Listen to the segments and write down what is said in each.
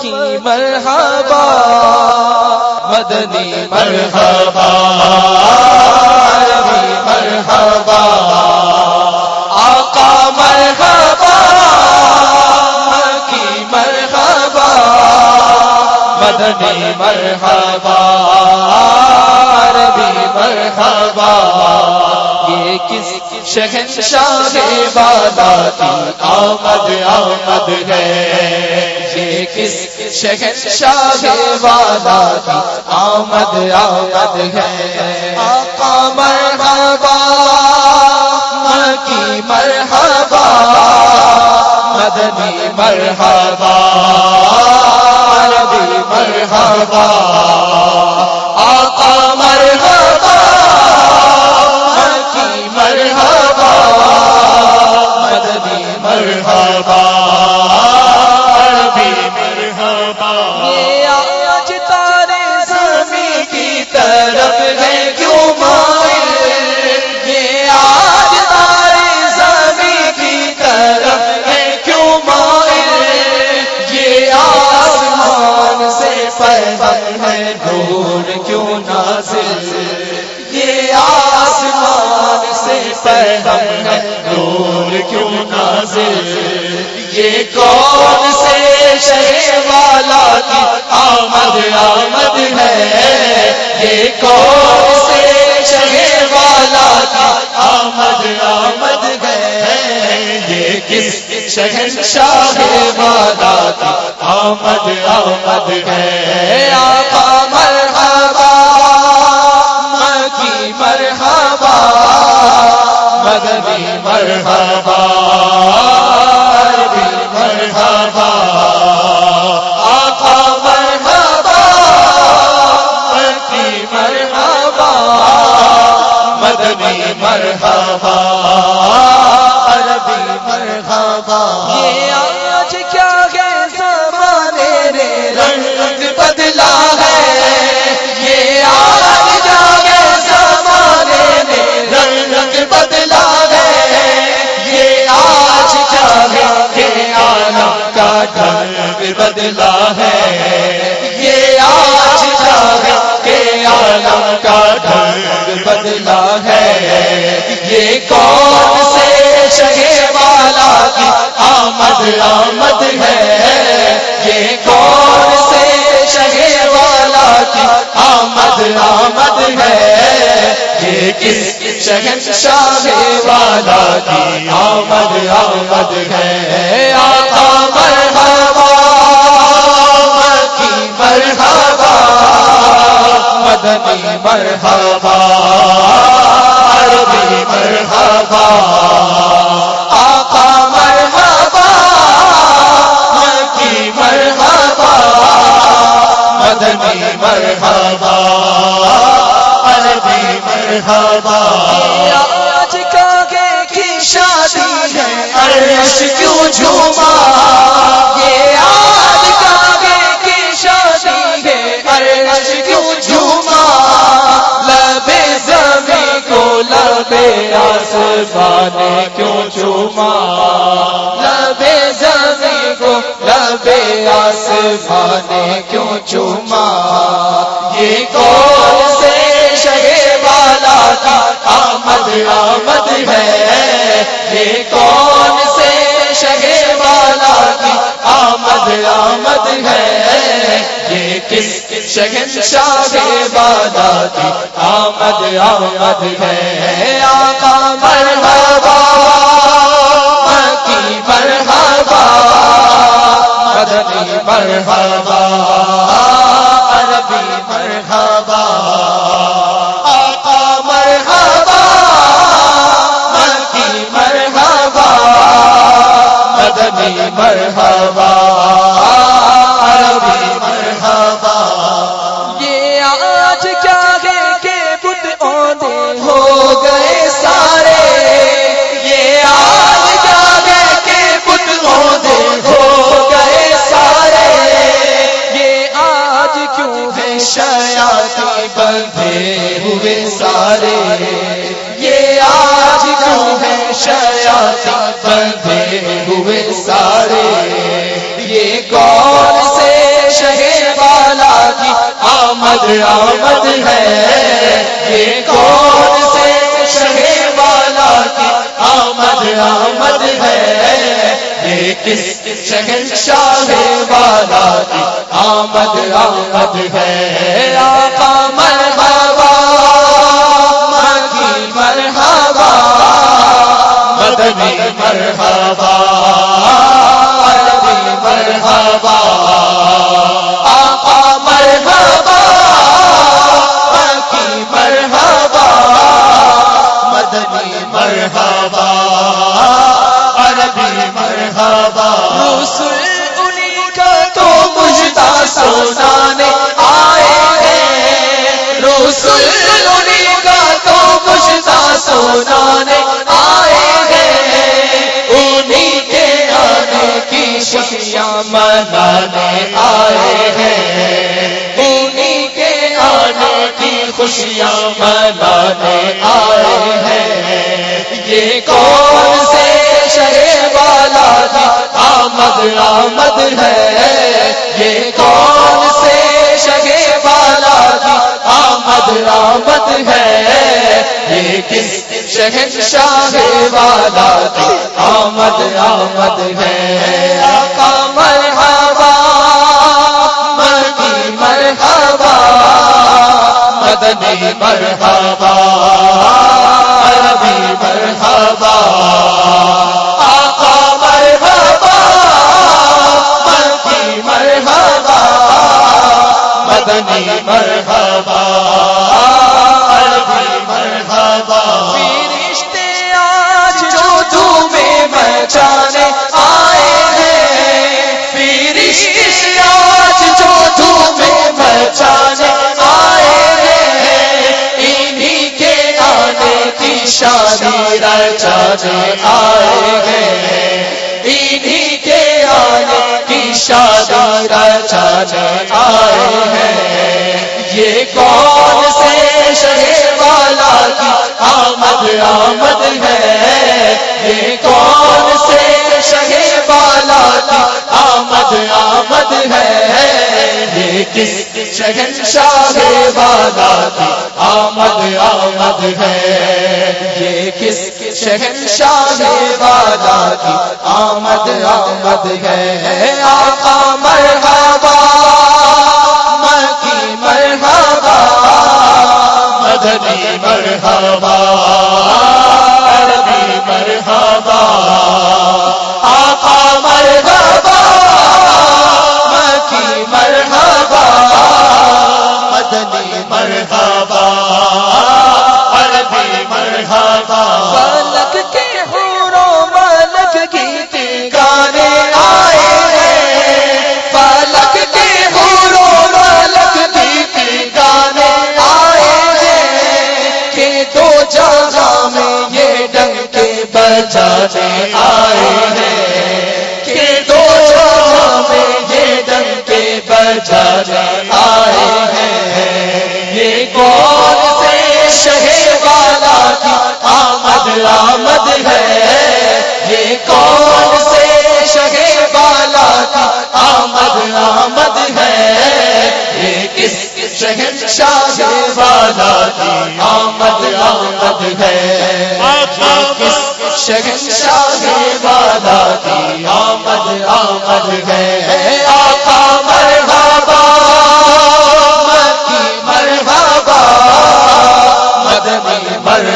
کی مرحبا مدنی مرحبا عربی مرحبا آقا مرحبا کی مرحبا مدنی مرحبا عربی مرحبا، یہ کس شہنشاہ بالا کی آمد آمد ہے؟ یہ کس شہنشاہ والا کی آمد آمد ہے؟ آقا مرحبا کی مرحبا، مدنی مرحبا، عربی مرحبا مرحبا یہ کون سے شہر والا کی آمد آمد ہے؟ یہ کون سے شہر والا کی آمد آمد ہے؟ یہ کس شہر شاہ والا کی آمد آمد ہے؟ آقا مرحبا کی مرحبا، مدنی مرحبا عربی مرحبا. آقا مرحبا. کی مرحبا. مدنی مرحبا. عربی مرحبا. یہ آج کیا کا ڈھنگ بدلا ہے۔ یہ آج کیا ہے کہ آنا کا ڈھنگ بدلا ہے۔ یہ کون سے شہر والا کی آمد آمد ہے؟ یہ کون سے شہر والا کی آمد آمد ہے؟ یہ کس شہر شاہ والا کی آمد آمد ہے؟ مدنی مرحبا، عربی مرحبا، آقا مرحبا کی مرحبا، مدنی مرحبا، عربی مرحبا۔ آج کاگے کی شادی ہے، عرش کیوں جھوما؟ یہ آج کاگے کی شادی ہے، عرش لبے آسمان کیوں چوما؟ لبے زمین کو لبے آسمان کیوں چوما؟ یہ کون سے شہ والا کا آمد آمد ہے۔ یہ کون سے شہ آمد آمد ہے۔ یہ کس شہن شاہ والا کی آمد آمد ہے۔ آقا مرحبا کی مرحبا، مدنی مرحبا، عربی مرحبا۔ مرحبا۔ شیاتی بندے ہوئے سارے۔ یہ کون سے شہ والا کی آمد آمد ہے۔ یہ کون سے شہ والا کی آمد آمد ہے۔ یہ کس شہر شاہ والا کی آمد آمد ہے۔ آقا مدنی مرحبا عربی مرحبا آقا مرحبا مکی مرحبا مدنی مرحبا عربی مرحبا رسول انہی کا تو مجھتا سونانے آئے ہیں۔ رسول انہی کا تو مجھتا سونانے آئے خوشیاں منانے آئے ہیں۔ انہی کے آنے کی خوشیاں منانے آئے ہیں۔ یہ کون سے شہ والا کی آمد آمد ہے۔ یہ کون سے شہ والا کی آمد آمد ہے۔ یہ کس شہن شاہ والا کی آمد آمد ہے؟ آقا مرحبا مدی مرحبا، مدنی مرحبا، عربی مرحبا۔ مدنی مرحبا عربی مرحبا۔ فرشتے آج جو تمہیں مچانے آئے ہیں۔ فرشتے آج جو تمہیں مچانے آئے ہیں۔ انہی کے آنے کی شادی رچانے آئے ہیں۔ انہی کے کی شادی چاچا آئے ہیں۔ یہ کون سے شہر والا کی آمد آمد ہے؟ یہ کون سے شہ والا کی آمد آمد ہے. یہ کس شہن شاہ والا کی آمد آمد ہے. یہ کس شہن شاہ والا کی آمد آمد ہے. آقا مرحبا، مکی مرحبا، مدنی مرحبا، عربی مرحبا مکی مرحبا، مدنی مرحبا، عربی مرحبا۔ ملک کے حورو ملک گیت گانے آئے ہیں۔ پلک کے حورو ملک گیت گانے آئے کہ دو جگہ میں یہ ڈنگ کے بجانے آئے آئے ہیں۔ یہ کون سے شہ والا کی آمد آمد ہے؟ یہ کون سے شہ والا کی آمد آمد ہے؟ یہ کس شہن شاہ والا کی آمد آمد ہے؟ کس شہن شاہ والا کی آمد آمد ہے؟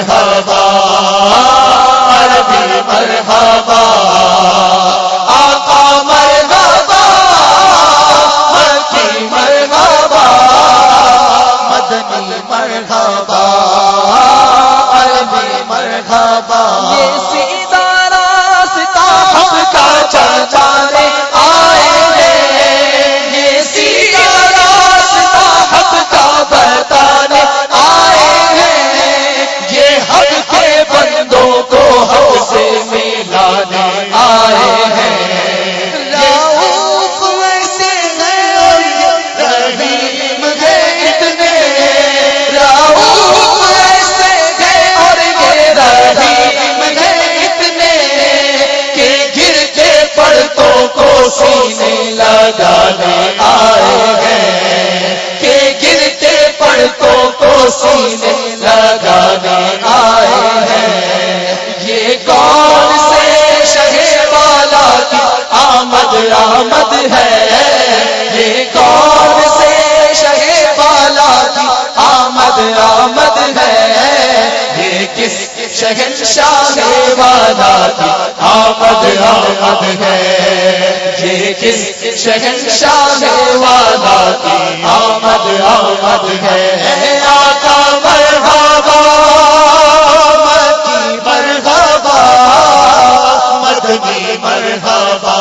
مرحبا، عربی مرحبا، آقا مرحبا مکی مرحبا، مدنی مرحبا، عربی مرحبا۔ یہ سیدھا راستہ ہم کا چلچانے ہے۔ یہ کس شہن شاہ والا کی آمد آمد ہے۔ یہ کس شہن شاہ والا کی آمد آمد ہے۔ آقا مرحبا مکی مرحبا، مدنی مرحبا۔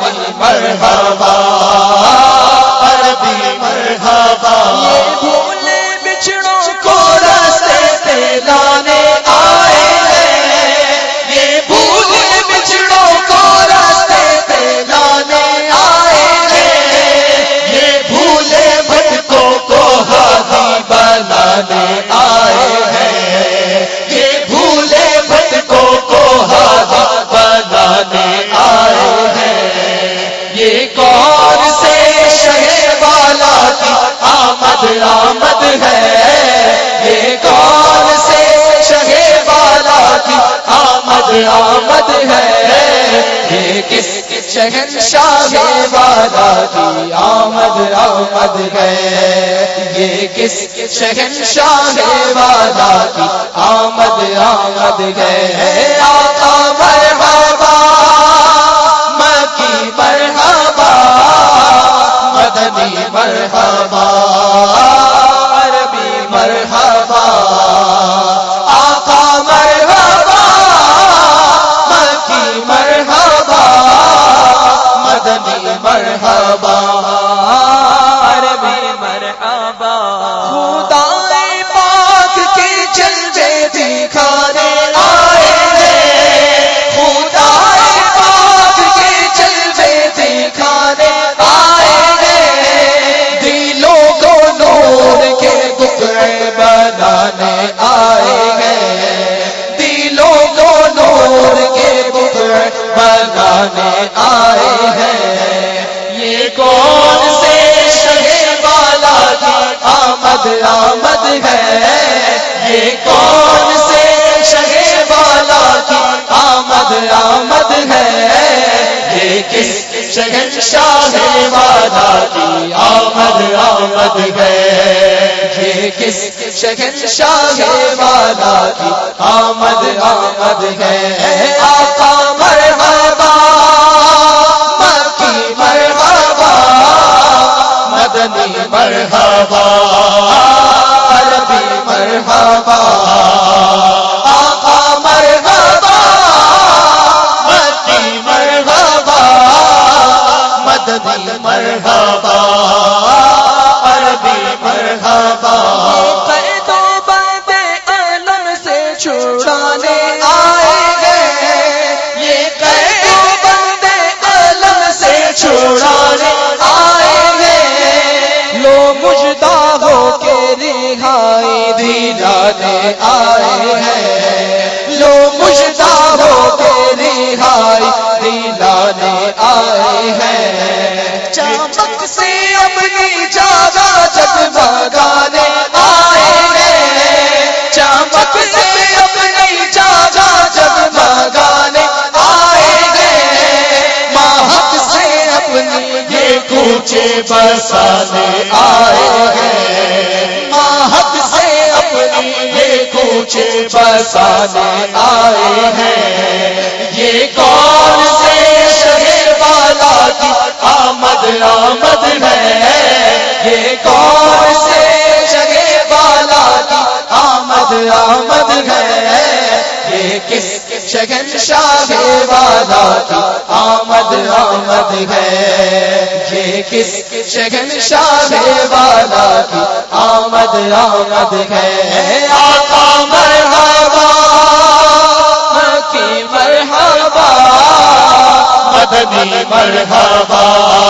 مدنی مرحبا عربی مرحبا۔ یہ بھول آمد آمد ہے۔ یہ کس شہن شاہ والا کی آمد آمد ہے؟ یہ کس شہن شاہ والا کی آمد آمد ہے؟ آقا مرحبا، مکی مرحبا، مدنی مرحبا، عربی مرحبا مرحبا عربی مرحبا خدا پاک کے جلوے دکھانے آئے ہیں۔ خدا پاک کے جلوے دکھانے آئے ہیں۔ دلوں کو نور کے ٹکڑے بنانے آئے ہیں۔ دلوں کو نور کے ٹکڑے بنانے آئے ہیں۔ آمد آمد ہے۔ یہ کون سے شہر والا کی آمد آمد ہے؟ یہ کس شہن شاہ والا کی آمد آمد ہے؟ یہ کس شہن شاہ والا کی آمد آمد ہے؟ آقا مرحبا، مکی مرحبا، مدنی مرحبا۔ مرحبا. آقا مرحبا. مکی مرحبا. مدنی مرحبا. دلانے آئے ہیں۔ لو مجدہ ہو کے رہائی دلانے آئے ہیں۔ چمک سے اپنی جاگا جگمگانے آئے ہیں۔ چمک سے اپنی جاگا جگمگانے آئے ہیں۔ مہک سے اپنی یہ کوچے بسانے آئے ہیں۔ کچھ بسانے آئے ہیں۔ یہ کون سے شہر والا کی آمد آمد ہے؟ یہ کون آمد آمد ہے۔ یہ کس شگن شاہ والا کی آمد آمد ہے۔ یہ کس شگن شاہ والا کی آمد آمد ہے۔ آقا مرحبا، مکی مرحبا، مدنی مرحبا۔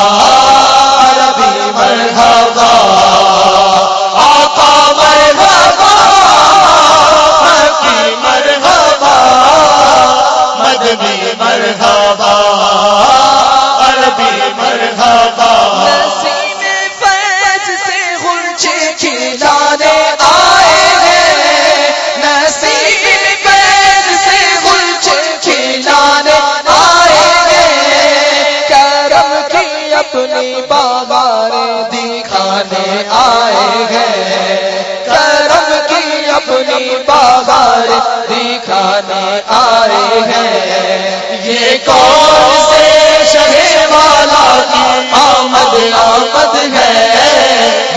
آئے ہیں یہ کون سے شہر والا کی آمد آمد ہے؟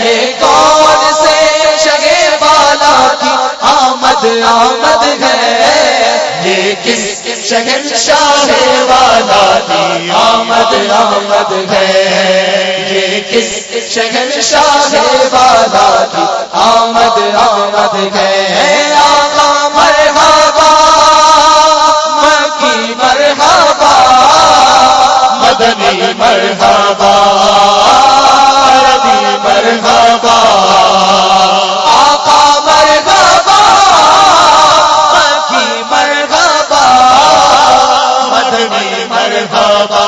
یہ کون سے شگے والا کی آمد آمد ہے؟ یہ کس شہر شاہ والا کی آمد آمد ہے؟ یہ کس شہر شاہ والا کی آمد آمد ہے؟ آقا مرحبا عربی مرحبا آقا مرحبا مکی مرحبا مدنی مرحبا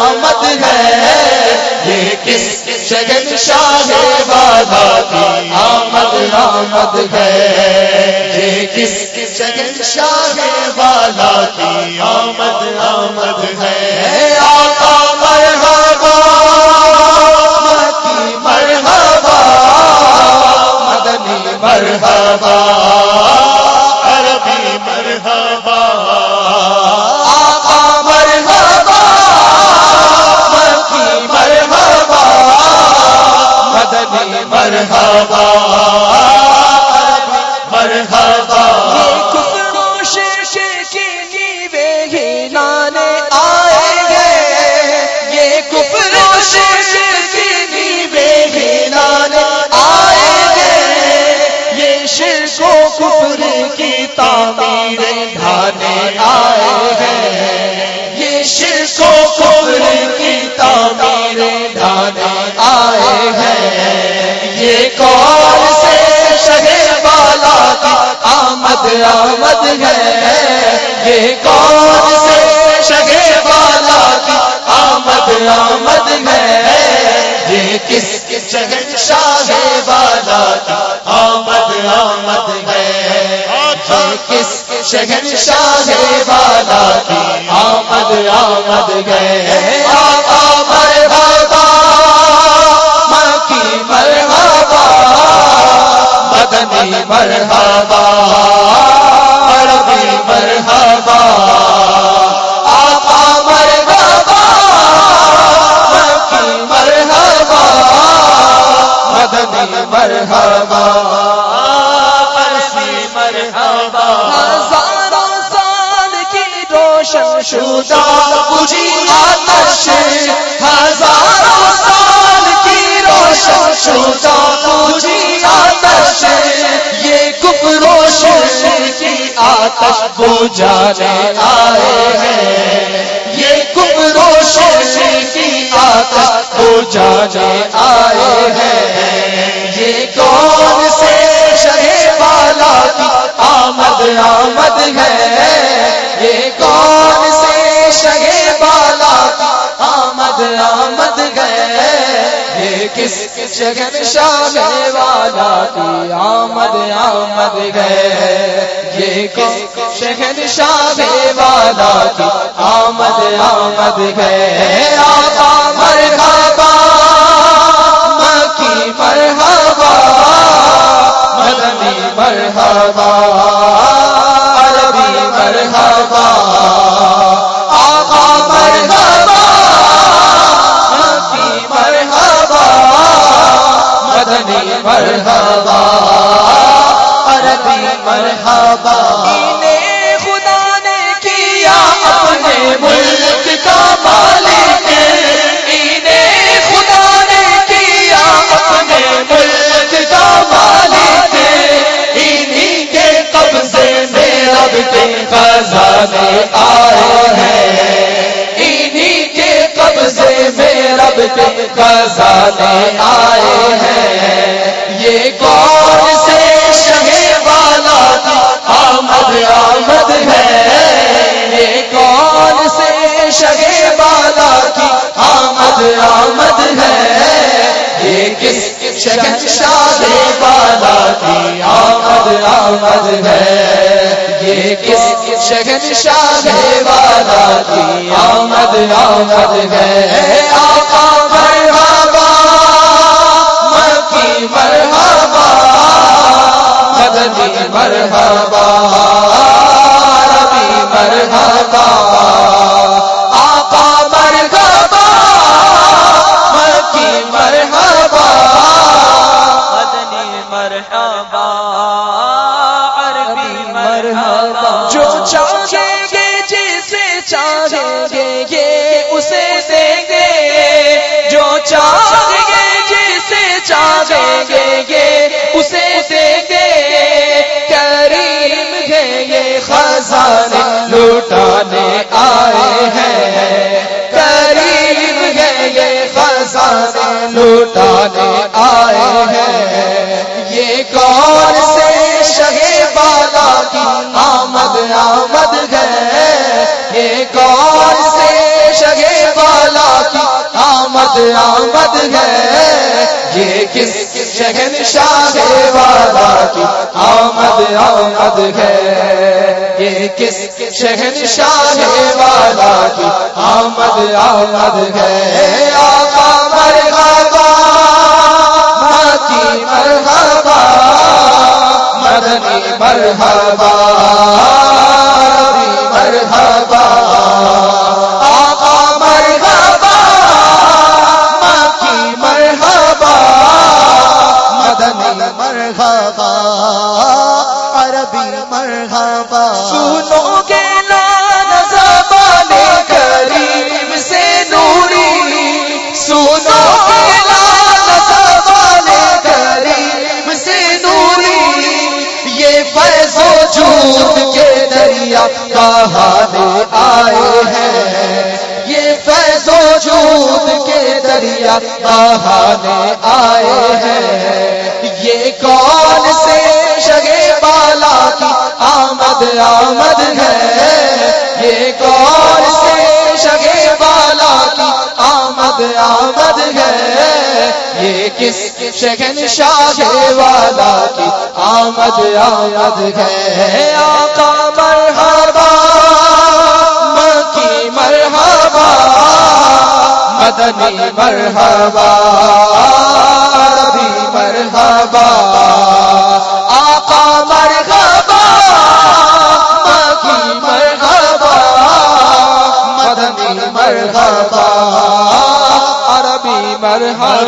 آمد ہے۔ یہ کس شگن شاہ والا کی آمد آمد ہے۔ یہ کس شگن شاہ والا کی آمد آمد ہے۔ آقا مرحبا مکی مرحبا، مدنی مرحبا۔ مرحبا مرحبا کون سے شہر والا کی آمد آمد ہے؟ یہ کون سے شہر والا کی آمد آمد ہے؟ یہ کس کس شہر شاہ والا کی آمد آمد ہے؟ یہ کس شہر شاہ والا کی آمد آمد ہے؟ آقا مرحبا مرحبا عربی مرحبا آقا مرحبا مکی مرحبا مدنی مرحبا عربی مرحبا ہزاروں سال کی روشن شدہ بجھی آتش ہزاروں سال کی روشن شدہ بجھی آتش کپ کی آتش بجانے آئے ہیں۔ یہ کم روشن کی آتش بجانے آئے ہیں۔ یہ کون سے شہر والا کی آمد آمد ہے؟ یہ کون کس شگن شاہ والا کی آمد آمد گئے یہ کس شگن شاہ والا کی آمد آمد گئے آقا مرحبا، مکی مرحبا، مدنی مرحبا۔ مرحبا، عربی مرحبا۔ خدا نے ملک کا مالک انہیں خدا نے کیا اپنے ملک کا مالک انہیں کے قبضے میں رب کے خزانے آئے ہیں۔ قبضے میں رب کے خزانے آئے ہیں۔ یہ کون سے شہے والا کی آمد آمد ہے یہ کون سے شگے والا کی آمد ہے۔ یہ کس شگن شاہ والا کی آمد آمد ہے۔ یہ کس شگن شاہ والا کی آمد آمد ہے۔ آقا مرحبا مکی مرحبا، مدنی مرحبا، ربی مرحبا۔ جو چاہیں گے جسے چاہیں گے یہ اسے دیں گے۔ جو چاہیں گے جسے چاہیں گے یہ اسے دیں گے۔ کریم ہے یہ خزانے لوٹانے آئے ہیں۔ کریم ہے یہ خزانے لوٹانے آئے ہیں۔ آمد ہے کون سے شگے بالا کی آمد آمد ہے؟ یہ کس شہن شاہ والا کی آمد آمد ہے؟ یہ کس شہن شاہ والا کی آمد آمد ہے؟ آقا مرحبا مکی مرحبا، مدنی مرحبا مرحبا، عربی مرحبا۔ سنو گے نان زبان کریم سے نوری۔ سنو گے نان زبان کریم سے نوری۔ یہ فیض و جود کے دریا کہانے آئے ہیں۔ یہ فیض و جود کے دریا کہانے آئے ہیں۔ آمد ہے۔ یہ کون سے شگے بالا کی آمد آمد ہے؟ یہ کس شگن شاہ والا کی آمد آمد ہے؟ آقا مرحبا، مکی مرحبا، مدنی مرحبا ربی مرحبا۔ عربی مرحبا عربی مرحبا